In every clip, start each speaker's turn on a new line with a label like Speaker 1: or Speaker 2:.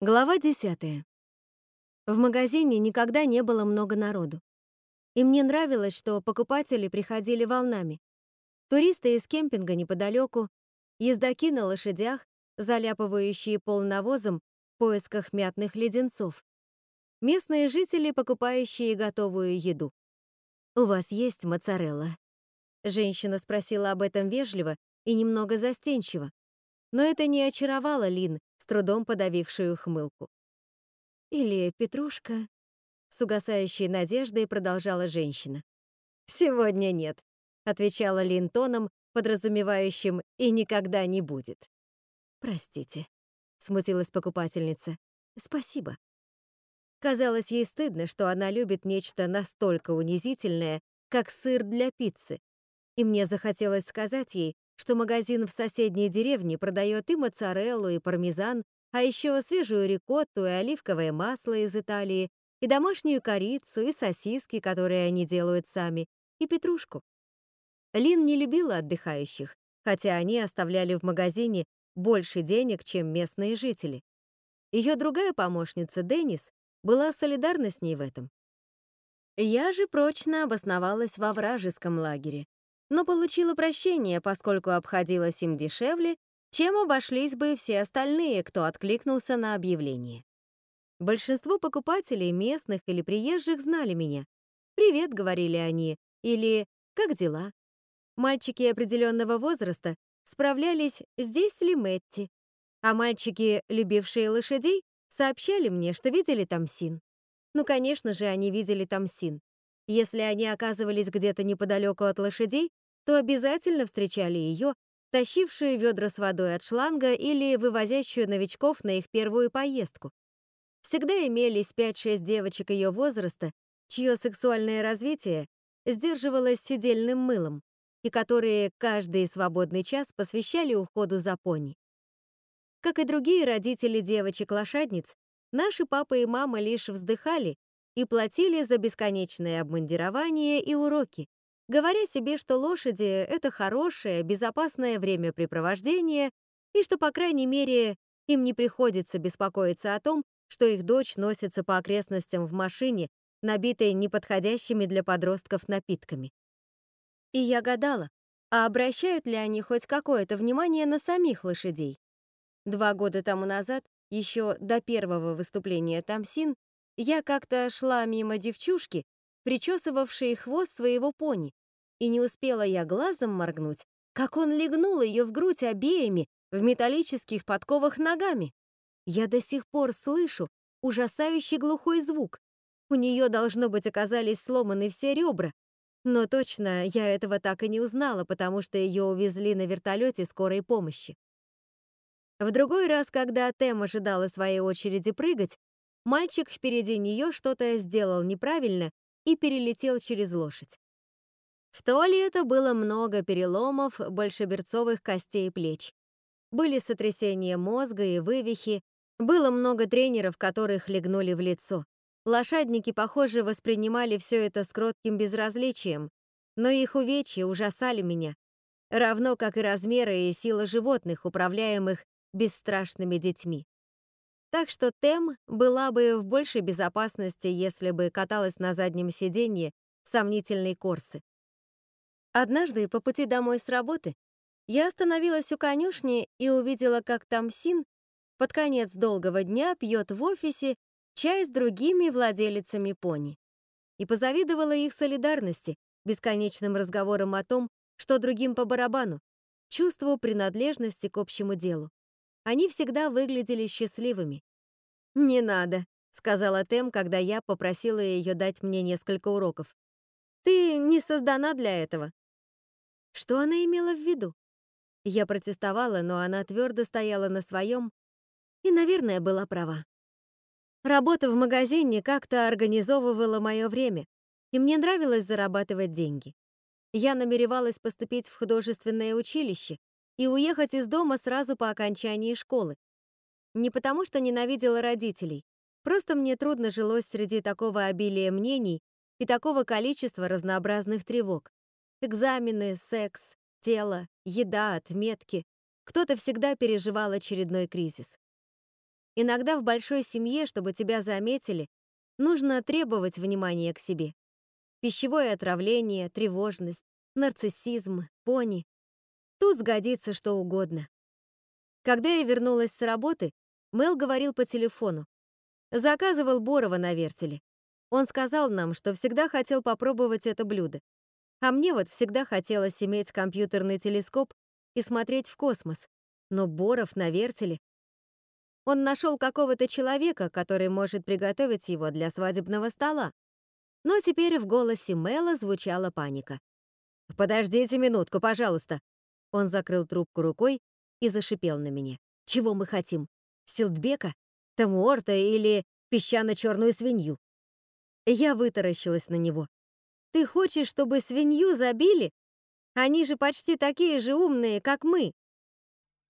Speaker 1: Глава 10. В магазине никогда не было много народу. И мне нравилось, что покупатели приходили волнами. Туристы из кемпинга неподалеку, ездаки на лошадях, заляпывающие пол навозом в поисках мятных леденцов. Местные жители, покупающие готовую еду. «У вас есть моцарелла?» Женщина спросила об этом вежливо и немного застенчиво. Но это не очаровало Лин, трудом подавившую хмылку. «Или Петрушка?» С угасающей надеждой продолжала женщина. «Сегодня нет», — отвечала Лин тоном, подразумевающим «и никогда не будет». «Простите», — смутилась покупательница. «Спасибо». Казалось ей стыдно, что она любит нечто настолько унизительное, как сыр для пиццы. И мне захотелось сказать ей, что магазин в соседней деревне продает и моцареллу, и пармезан, а еще свежую рикотту и оливковое масло из Италии, и домашнюю корицу, и сосиски, которые они делают сами, и петрушку. Лин не любила отдыхающих, хотя они оставляли в магазине больше денег, чем местные жители. Ее другая помощница, Деннис, была солидарна с ней в этом. Я же прочно обосновалась во вражеском лагере, но получила прощение, поскольку обходилась им дешевле, чем обошлись бы все остальные, кто откликнулся на объявление. Большинство покупателей, местных или приезжих, знали меня. «Привет», — говорили они, или «Как дела?». Мальчики определенного возраста справлялись, здесь ли Мэтти, а мальчики, любившие лошадей, сообщали мне, что видели Тамсин. Ну, конечно же, они видели Тамсин. Если они оказывались где-то неподалеку от лошадей, то обязательно встречали ее, тащившую ведра с водой от шланга или вывозящую новичков на их первую поездку. Всегда имелись 5-6 девочек ее возраста, чье сексуальное развитие сдерживалось сидельным мылом, и которые каждый свободный час посвящали уходу за пони. Как и другие родители девочек-лошадниц, наши папа и мама лишь вздыхали и платили за бесконечное обмундирование и уроки, говоря себе, что лошади — это хорошее, безопасное времяпрепровождение и что, по крайней мере, им не приходится беспокоиться о том, что их дочь носится по окрестностям в машине, набитой неподходящими для подростков напитками. И я гадала, а обращают ли они хоть какое-то внимание на самих лошадей? Два года тому назад, еще до первого выступления Тамсин, я как-то шла мимо девчушки, причесывавшей хвост своего пони, и не успела я глазом моргнуть, как он легнул ее в грудь обеими в металлических подковах ногами. Я до сих пор слышу ужасающий глухой звук. У нее, должно быть, оказались сломаны все ребра. Но точно я этого так и не узнала, потому что ее увезли на вертолете скорой помощи. В другой раз, когда Тем ожидала своей очереди прыгать, мальчик впереди нее что-то сделал неправильно и перелетел через лошадь. В туалете было много переломов большеберцовых костей плеч. Были сотрясения мозга и вывихи, было много тренеров, которых легнули в лицо. Лошадники, похоже, воспринимали все это с кротким безразличием, но их увечья ужасали меня, равно как и размеры и сила животных, управляемых бесстрашными детьми. Так что Тем была бы в большей безопасности, если бы каталась на заднем сиденье сомнительной корсы. Однажды по пути домой с работы я остановилась у конюшни и увидела, как Тамсин под конец долгого дня пьет в офисе чай с другими владелицами пони. И позавидовала их солидарности, бесконечным разговорам о том, что другим по барабану, чувству принадлежности к общему делу. Они всегда выглядели счастливыми. «Не надо», — сказала Тем, когда я попросила ее дать мне несколько уроков. «Ты не создана для этого. Что она имела в виду? Я протестовала, но она твердо стояла на своем и, наверное, была права. Работа в магазине как-то организовывала мое время, и мне нравилось зарабатывать деньги. Я намеревалась поступить в художественное училище и уехать из дома сразу по окончании школы. Не потому что ненавидела родителей, просто мне трудно жилось среди такого обилия мнений и такого количества разнообразных тревог. Экзамены, секс, тело, еда, отметки. Кто-то всегда переживал очередной кризис. Иногда в большой семье, чтобы тебя заметили, нужно требовать внимания к себе. Пищевое отравление, тревожность, нарциссизм, пони. Тут сгодится что угодно. Когда я вернулась с работы, Мэл говорил по телефону. Заказывал Борова на вертеле. Он сказал нам, что всегда хотел попробовать это блюдо. А мне вот всегда хотелось иметь компьютерный телескоп и смотреть в космос. Но Боров на вертеле... Он нашел какого-то человека, который может приготовить его для свадебного стола. Но теперь в голосе Мэла звучала паника. «Подождите минутку, пожалуйста». Он закрыл трубку рукой и зашипел на меня. «Чего мы хотим? Силдбека? Тамуорта или песчано-черную свинью?» Я вытаращилась на него. «Ты хочешь, чтобы свинью забили? Они же почти такие же умные, как мы!»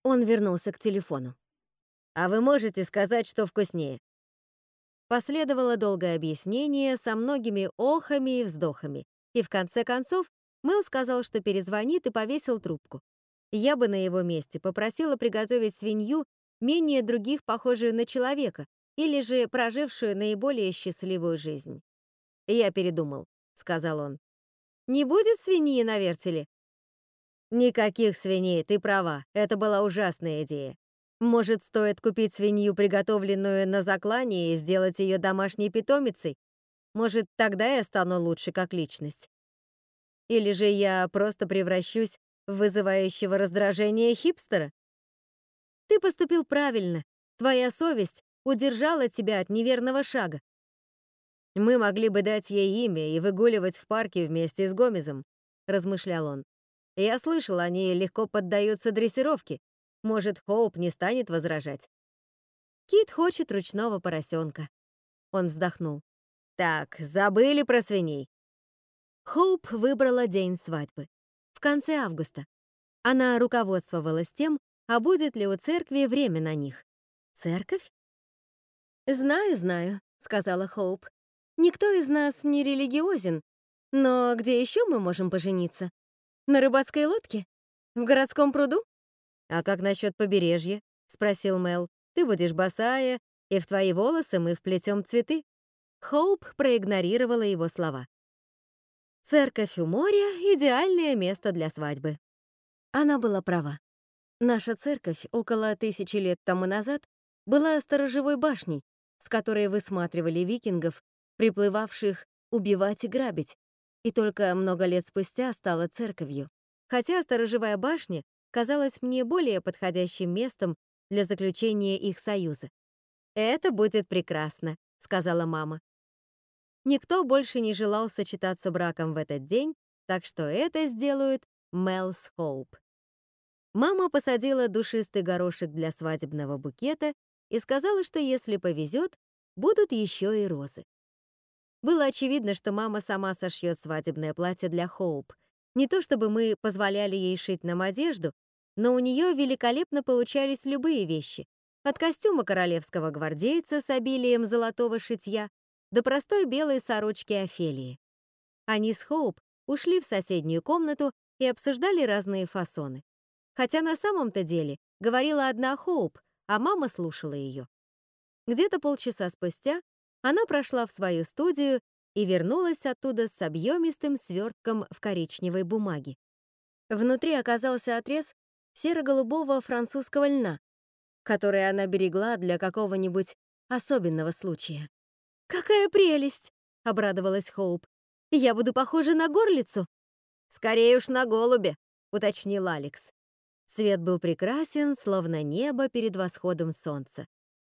Speaker 1: Он вернулся к телефону. «А вы можете сказать, что вкуснее?» Последовало долгое объяснение со многими охами и вздохами, и в конце концов Мэл сказал, что перезвонит и повесил трубку. Я бы на его месте попросила приготовить свинью, менее других похожую на человека, или же прожившую наиболее счастливую жизнь. «Я передумал», — сказал он. «Не будет свиньи на вертеле?» «Никаких свиней, ты права, это была ужасная идея. Может, стоит купить свинью, приготовленную на заклане, и сделать ее домашней питомицей? Может, тогда я стану лучше как личность? Или же я просто превращусь в вызывающего раздражение хипстера? Ты поступил правильно. Твоя совесть удержала тебя от неверного шага. Мы могли бы дать ей имя и выгуливать в парке вместе с Гомезом, размышлял он. Я слышал, они легко поддаются дрессировке. Может, Хоуп не станет возражать. Кит хочет ручного поросенка. Он вздохнул. Так, забыли про свиней. Хоуп выбрала день свадьбы. В конце августа. Она руководствовалась тем, а будет ли у церкви время на них. Церковь? «Знаю, знаю», — сказала Хоуп. «Никто из нас не религиозен. Но где еще мы можем пожениться? На рыбацкой лодке? В городском пруду?» «А как насчет побережья?» — спросил Мел. «Ты будешь босая, и в твои волосы мы вплетем цветы». Хоуп проигнорировала его слова. Церковь у моря — идеальное место для свадьбы. Она была права. Наша церковь около тысячи лет тому назад была сторожевой башней, с которой высматривали викингов, приплывавших убивать и грабить, и только много лет спустя стала церковью. Хотя сторожевая башня казалась мне более подходящим местом для заключения их союза. «Это будет прекрасно», — сказала мама. Никто больше не желал сочетаться браком в этот день, так что это сделают Мелс Хоуп. Мама посадила душистый горошек для свадебного букета и сказала, что если повезет, будут еще и розы. Было очевидно, что мама сама сошьет свадебное платье для Хоуп. Не то чтобы мы позволяли ей шить нам одежду, но у нее великолепно получались любые вещи. От костюма королевского гвардейца с обилием золотого шитья до простой белой сорочки Офелии. Они с Хоуп ушли в соседнюю комнату и обсуждали разные фасоны. Хотя на самом-то деле говорила одна Хоуп, а мама слушала ее. Где-то полчаса спустя она прошла в свою студию и вернулась оттуда с объемистым свертком в коричневой бумаге. Внутри оказался отрез серо-голубого французского льна, который она берегла для какого-нибудь особенного случая. «Какая прелесть!» — обрадовалась Хоуп. «Я буду похожа на горлицу!» «Скорее уж на голубя!» — уточнил Алекс. Цвет был прекрасен, словно небо перед восходом солнца.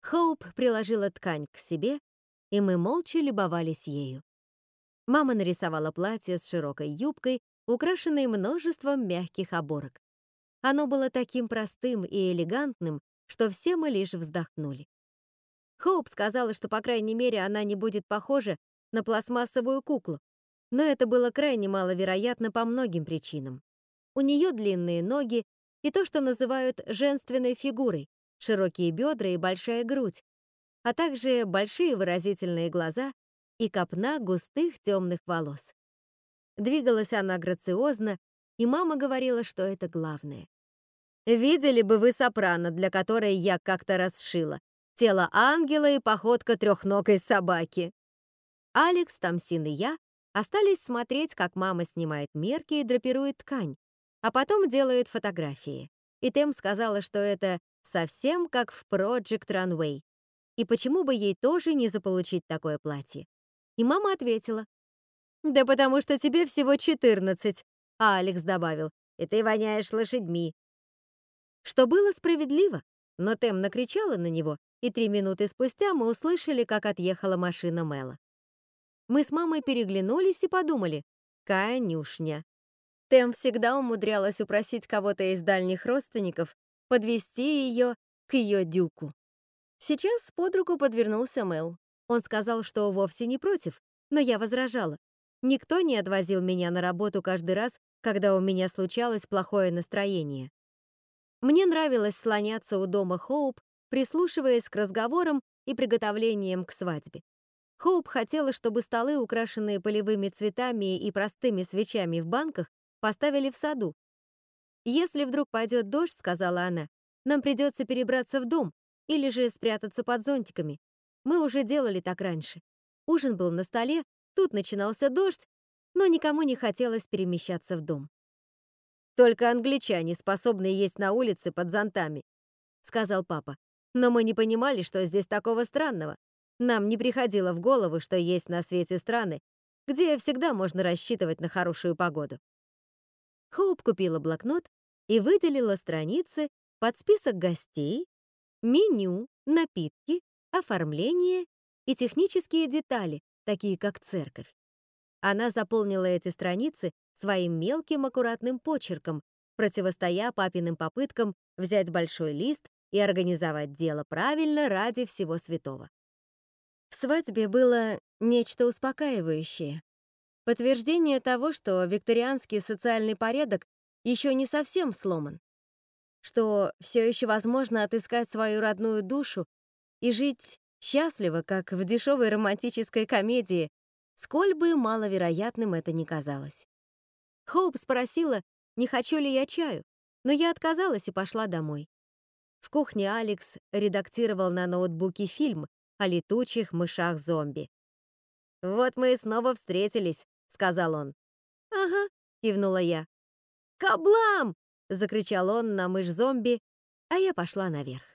Speaker 1: Хоуп приложила ткань к себе, и мы молча любовались ею. Мама нарисовала платье с широкой юбкой, украшенной множеством мягких оборок. Оно было таким простым и элегантным, что все мы лишь вздохнули. Хоуп сказала, что, по крайней мере, она не будет похожа на пластмассовую куклу, но это было крайне маловероятно по многим причинам. У нее длинные ноги и то, что называют женственной фигурой, широкие бедра и большая грудь, а также большие выразительные глаза и копна густых темных волос. Двигалась она грациозно, и мама говорила, что это главное. «Видели бы вы сопрано, для которой я как-то расшила. тело ангела и походка трехногой собаки. Алекс, Тамсин и я остались смотреть, как мама снимает мерки и драпирует ткань, а потом делает фотографии. И Тем сказала, что это совсем как в Project Runway. И почему бы ей тоже не заполучить такое платье? И мама ответила. «Да потому что тебе всего 14», а Алекс добавил. «И ты воняешь лошадьми». Что было справедливо, но Тем накричала на него, и три минуты спустя мы услышали, как отъехала машина Мэла. Мы с мамой переглянулись и подумали. Конюшня. Тем всегда умудрялась упросить кого-то из дальних родственников подвести ее к ее дюку. Сейчас под руку подвернулся Мэл. Он сказал, что вовсе не против, но я возражала. Никто не отвозил меня на работу каждый раз, когда у меня случалось плохое настроение. Мне нравилось слоняться у дома Хоуп, прислушиваясь к разговорам и приготовлениям к свадьбе. Хоуп хотела, чтобы столы, украшенные полевыми цветами и простыми свечами в банках, поставили в саду. «Если вдруг пойдет дождь, — сказала она, — нам придется перебраться в дом или же спрятаться под зонтиками. Мы уже делали так раньше. Ужин был на столе, тут начинался дождь, но никому не хотелось перемещаться в дом. Только англичане способны есть на улице под зонтами, сказал папа. Но мы не понимали, что здесь такого странного. Нам не приходило в голову, что есть на свете страны, где всегда можно рассчитывать на хорошую погоду. Хоуп купила блокнот и выделила страницы под список гостей, меню, напитки, оформление и технические детали, такие как церковь. Она заполнила эти страницы своим мелким аккуратным почерком, противостоя папиным попыткам взять большой лист и организовать дело правильно ради всего святого. В свадьбе было нечто успокаивающее. Подтверждение того, что викторианский социальный порядок еще не совсем сломан, что все еще возможно отыскать свою родную душу и жить счастливо, как в дешевой романтической комедии, сколь бы маловероятным это ни казалось. Хоуп спросила, не хочу ли я чаю, но я отказалась и пошла домой. В кухне Алекс редактировал на ноутбуке фильм о летучих мышах-зомби. «Вот мы и снова встретились», — сказал он. «Ага», — кивнула я. «Каблам!» — закричал он на мышь-зомби, а я пошла наверх.